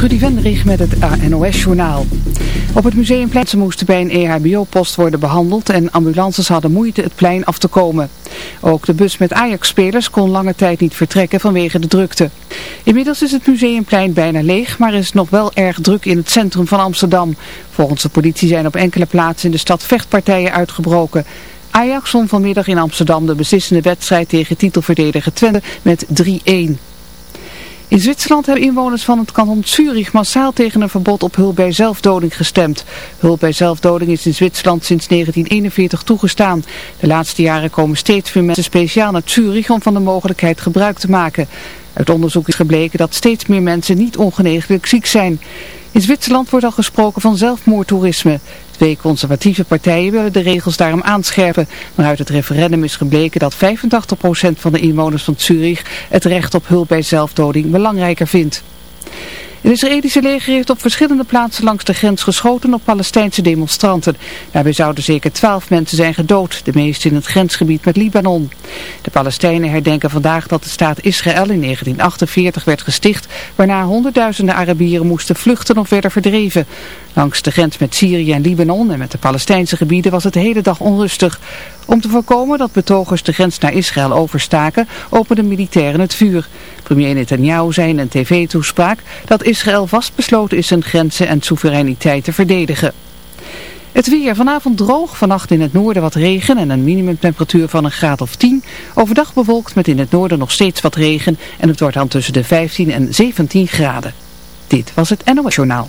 Trudy Vendrich met het NOS-journaal. Op het museumplein moesten bij een EHBO-post worden behandeld en ambulances hadden moeite het plein af te komen. Ook de bus met Ajax-spelers kon lange tijd niet vertrekken vanwege de drukte. Inmiddels is het museumplein bijna leeg, maar is nog wel erg druk in het centrum van Amsterdam. Volgens de politie zijn op enkele plaatsen in de stad vechtpartijen uitgebroken. Ajax won vanmiddag in Amsterdam de beslissende wedstrijd tegen titelverdediger Twente met 3-1. In Zwitserland hebben inwoners van het kanton Zurich massaal tegen een verbod op hulp bij zelfdoding gestemd. Hulp bij zelfdoding is in Zwitserland sinds 1941 toegestaan. De laatste jaren komen steeds meer mensen speciaal naar Zurich om van de mogelijkheid gebruik te maken. Uit onderzoek is gebleken dat steeds meer mensen niet ongeneeslijk ziek zijn. In Zwitserland wordt al gesproken van zelfmoordtoerisme. Twee conservatieve partijen willen de regels daarom aanscherpen. Maar uit het referendum is gebleken dat 85% van de inwoners van Zurich het recht op hulp bij zelfdoding belangrijker vindt. Het Israëlische leger heeft op verschillende plaatsen langs de grens geschoten op Palestijnse demonstranten. Daarbij zouden zeker twaalf mensen zijn gedood, de meeste in het grensgebied met Libanon. De Palestijnen herdenken vandaag dat de staat Israël in 1948 werd gesticht, waarna honderdduizenden Arabieren moesten vluchten of werden verdreven. Langs de grens met Syrië en Libanon en met de Palestijnse gebieden was het de hele dag onrustig. Om te voorkomen dat betogers de grens naar Israël overstaken, openden militairen het vuur. Premier Netanyahu zei in een tv-toespraak dat Israël vastbesloten is zijn grenzen en soevereiniteit te verdedigen. Het weer vanavond droog, vannacht in het noorden wat regen en een minimumtemperatuur van een graad of 10. Overdag bewolkt met in het noorden nog steeds wat regen en het wordt dan tussen de 15 en 17 graden. Dit was het NOS Journaal.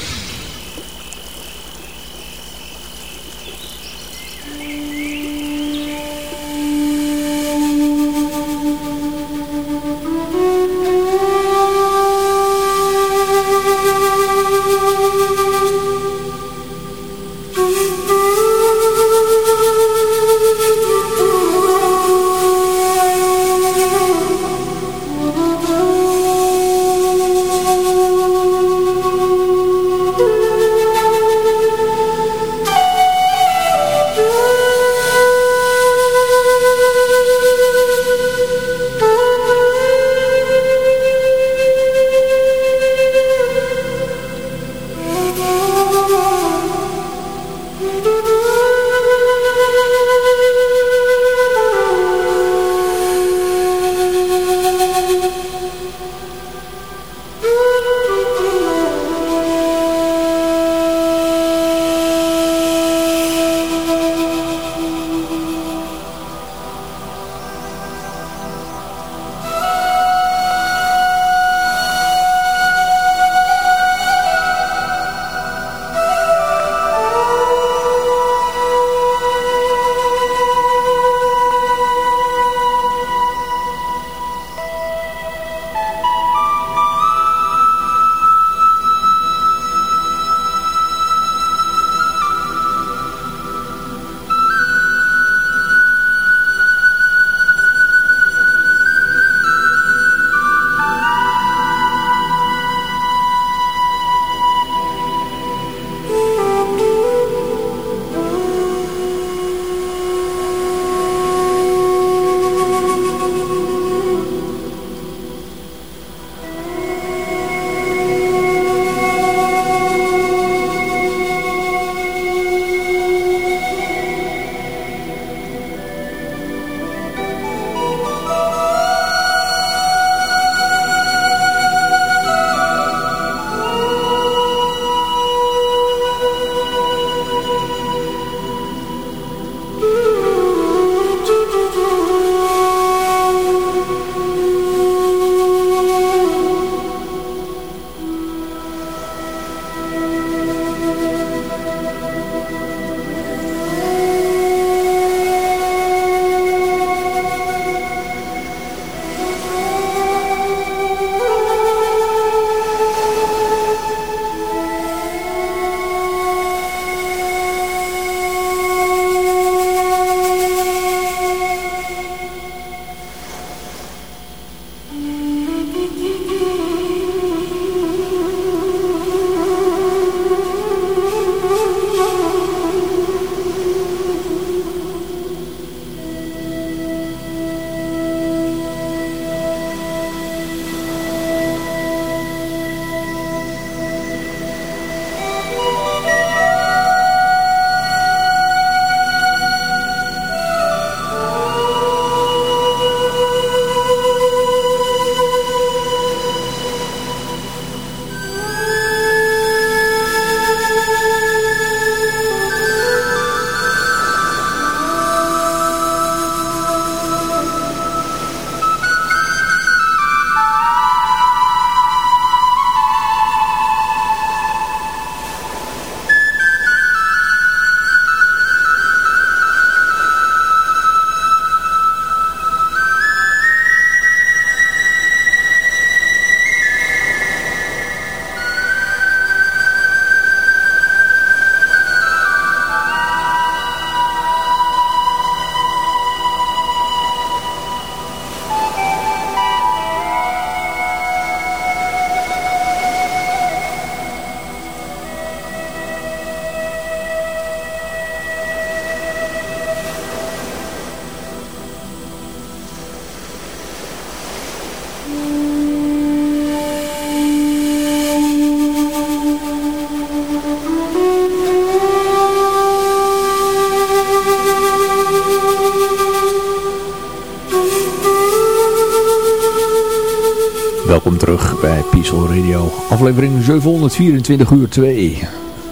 Bij Peaceful Radio. Aflevering 724 uur 2.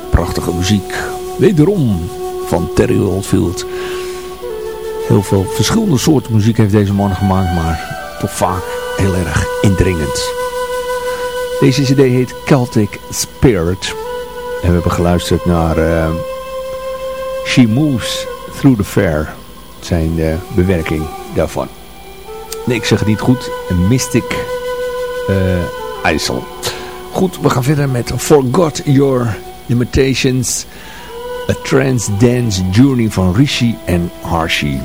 Prachtige muziek. Wederom van Terry Oldfield. Heel veel verschillende soorten muziek heeft deze man gemaakt, maar toch vaak heel erg indringend. Deze cd heet Celtic Spirit. En we hebben geluisterd naar uh, She Moves Through the Fair. Zijn de bewerking daarvan. Nee, ik zeg het niet goed. Mystic uh, IJssel. Goed, we gaan verder met Forgot Your Limitations. A Trance Dance Journey van Rishi en Harshi.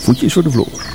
Voetjes voor de vloer.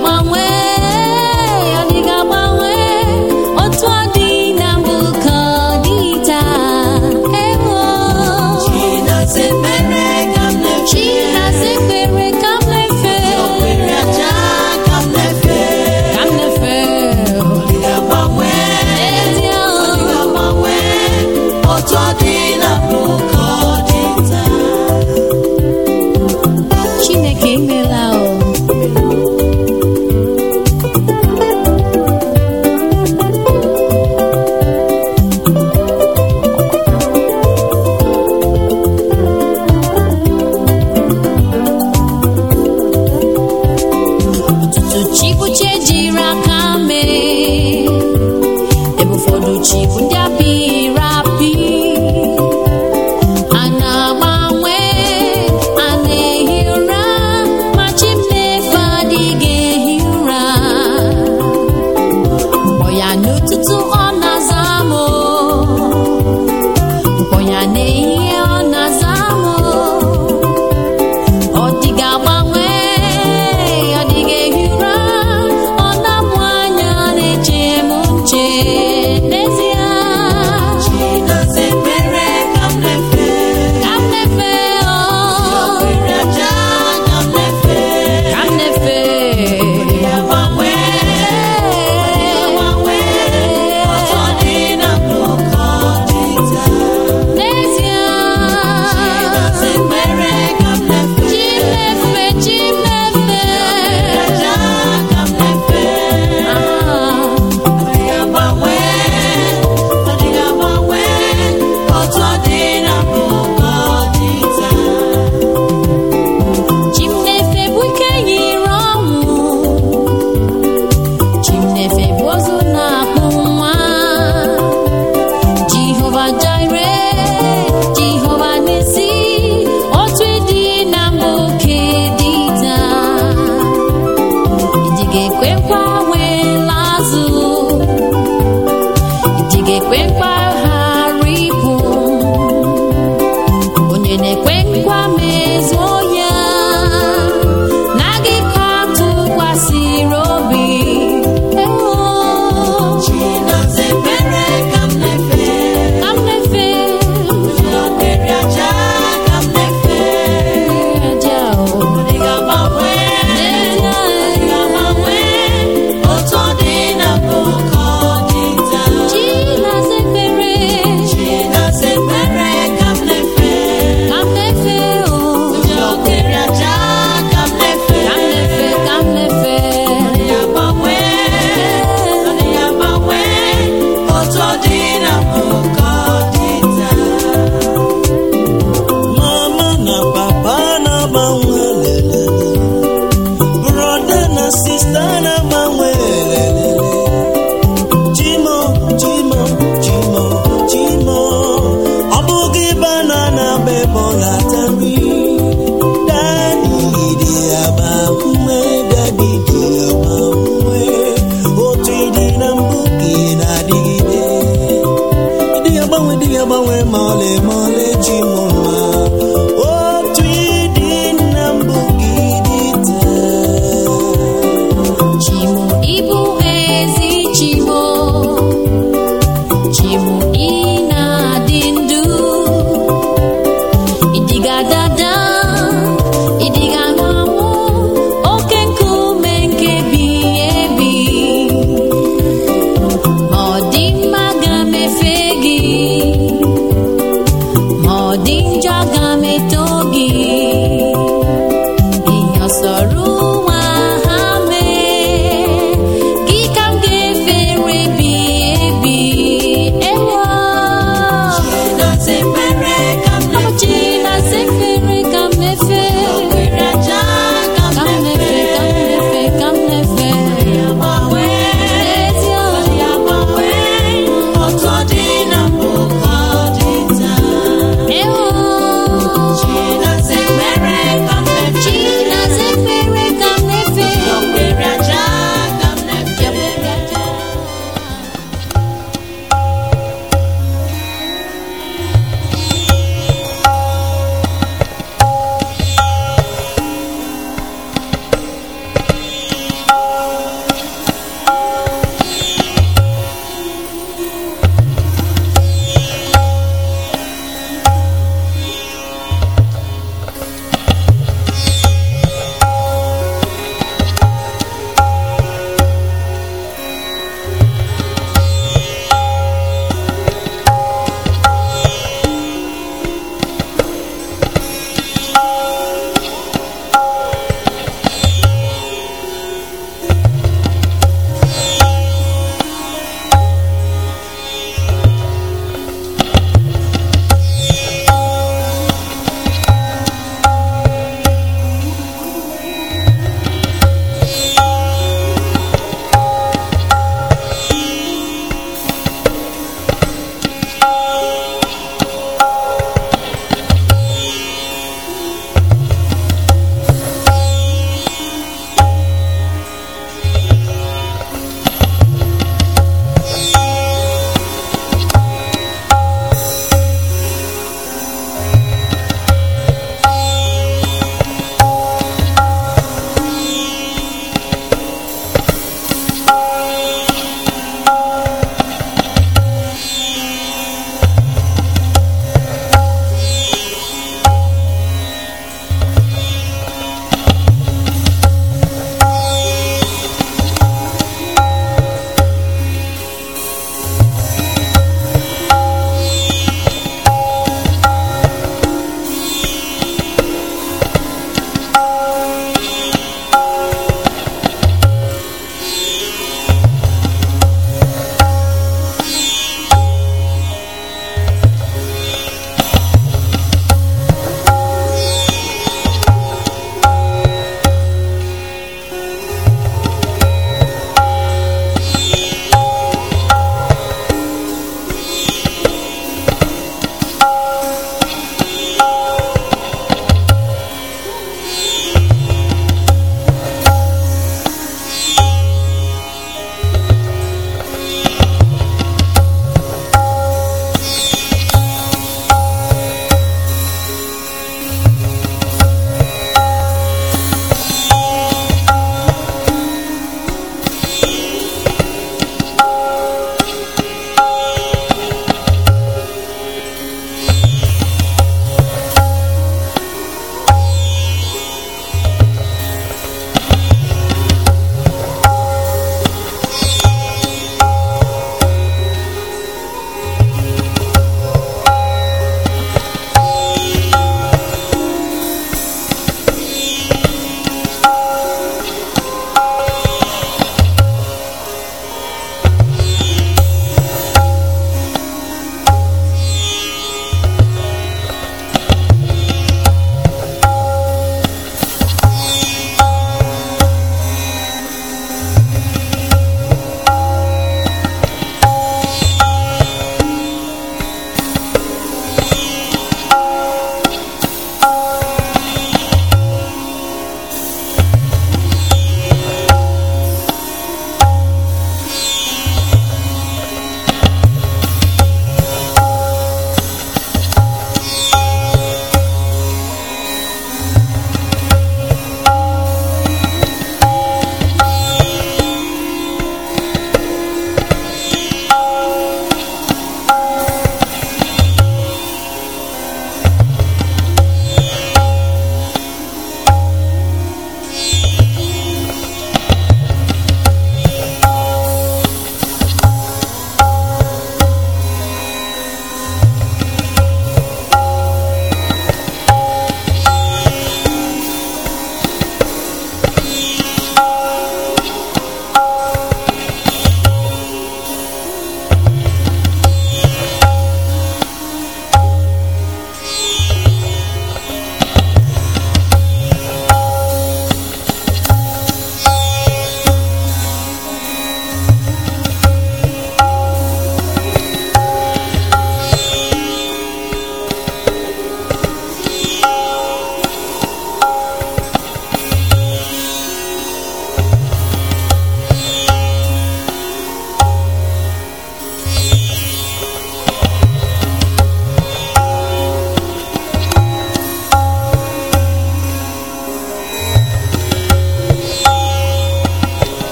My way.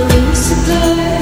police are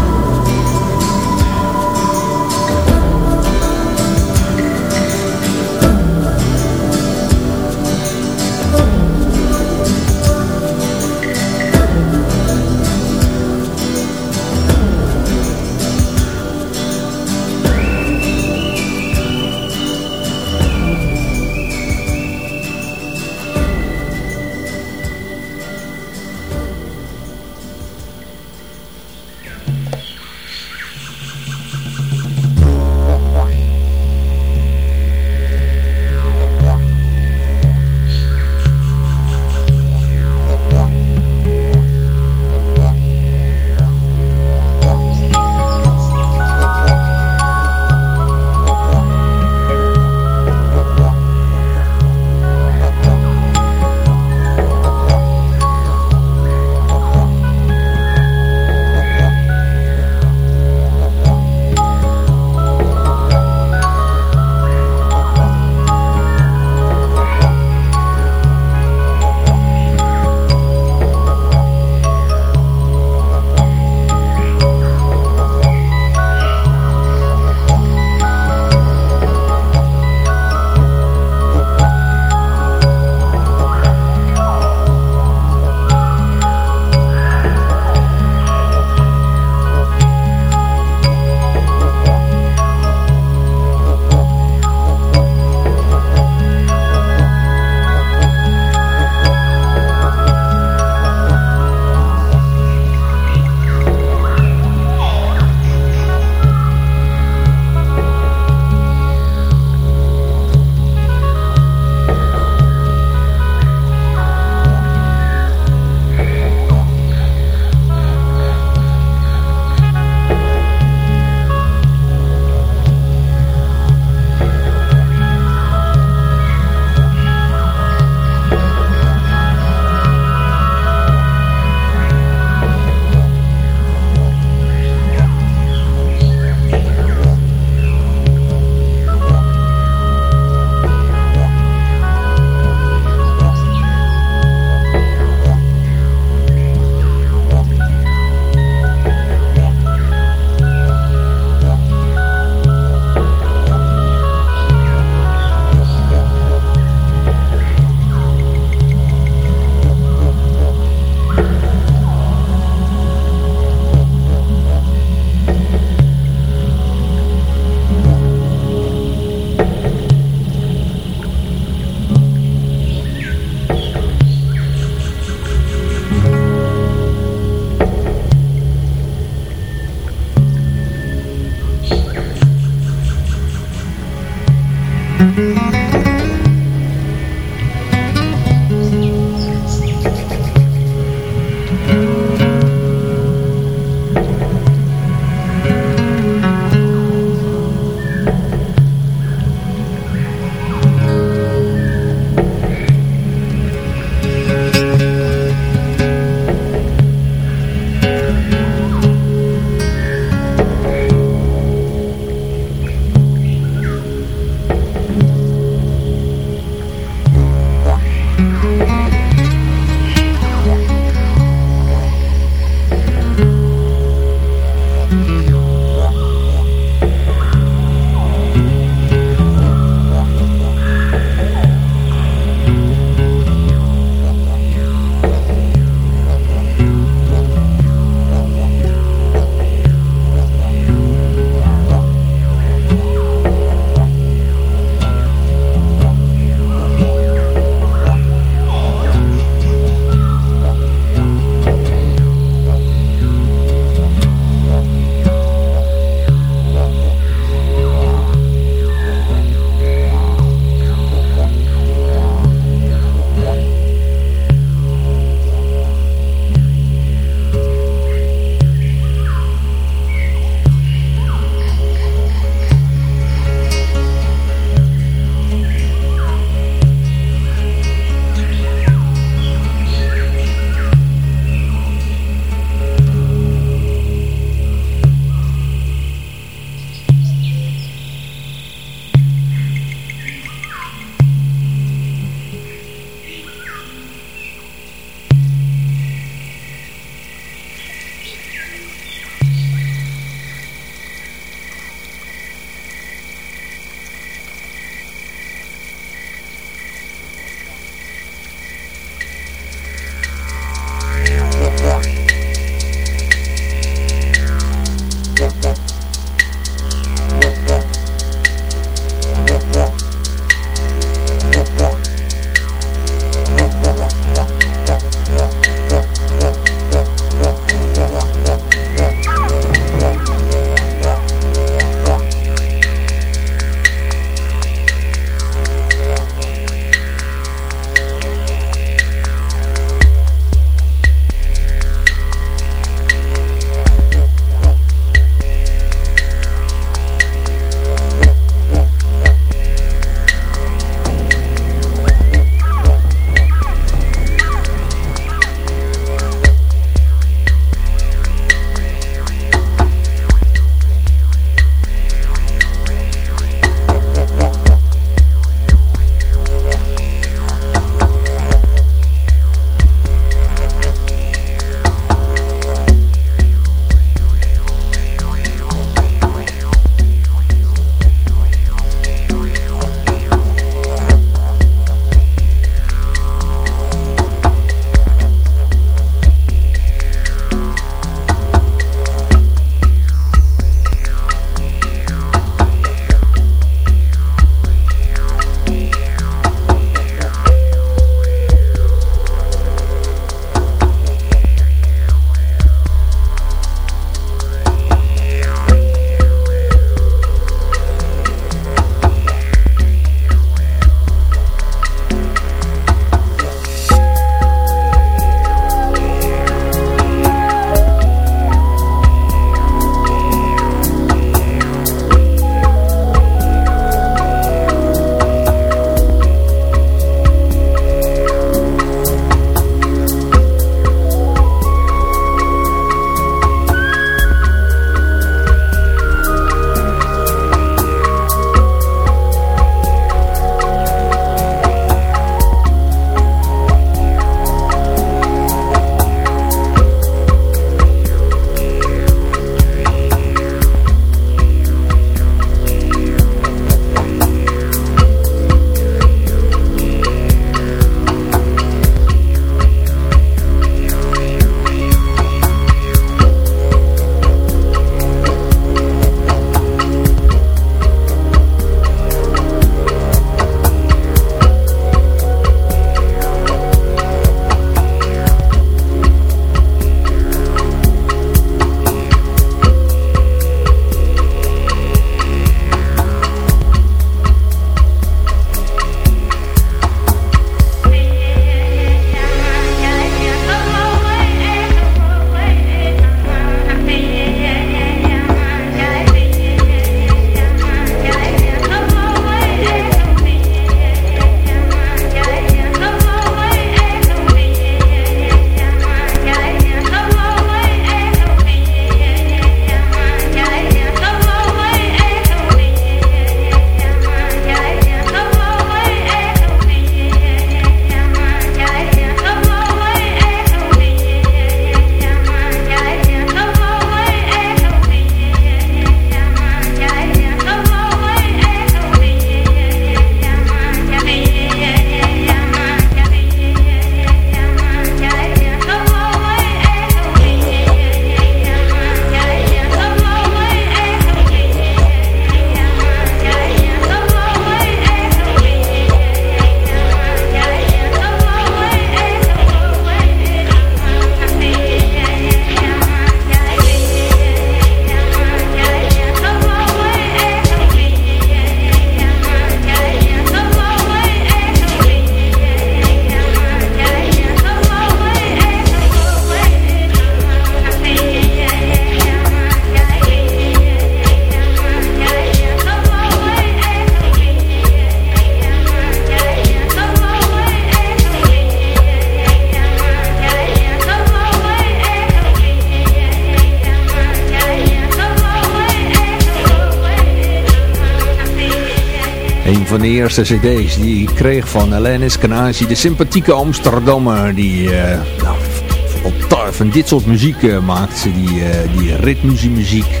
eerste cd's die ik kreeg van Alanis Canasi, de sympathieke Amsterdammer die uh, nou, van dit soort muziek uh, maakt. Die, uh, die ritmusiemuziek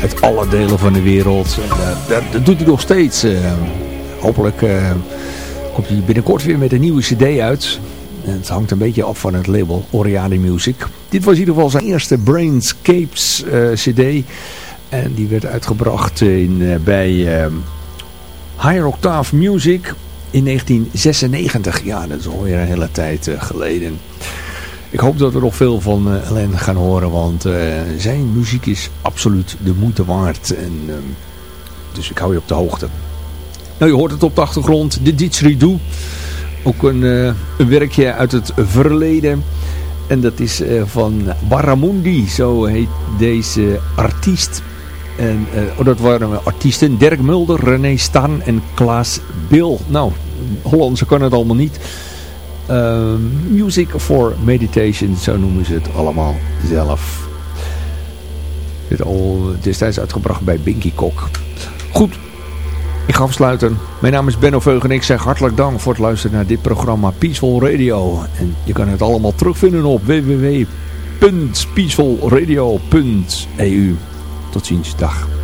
uit alle delen van de wereld. Dat, dat, doet hij nog steeds. hopelijk komt hij binnenkort weer met een nieuwe cd uit. Het hangt een beetje af van het label Oriade Music. Dit was in ieder geval zijn eerste Brainscapes cd. En die werd uitgebracht in, bij Higher Octave Music in 1996. Ja, dat is alweer een hele tijd uh, geleden. Ik hoop dat we nog veel van uh, Alain gaan horen, want uh, zijn muziek is absoluut de moeite waard. En, uh, dus ik hou je op de hoogte. Nou, je hoort het op de achtergrond, de Didgeridoo. Ook een, een werkje uit het verleden. En dat is van Barramundi, zo heet deze artiest. En uh, dat waren artiesten. Dirk Mulder, René Stan en Klaas Bill. Nou, Hollandse kan het allemaal niet. Uh, music for Meditation, zo noemen ze het allemaal zelf. Dit al destijds uitgebracht bij Binky Kok. Goed, ik ga afsluiten. Mijn naam is Benno Veug en ik zeg hartelijk dank voor het luisteren naar dit programma Peaceful Radio. En je kan het allemaal terugvinden op www.peacefulradio.eu tot ziens, dag.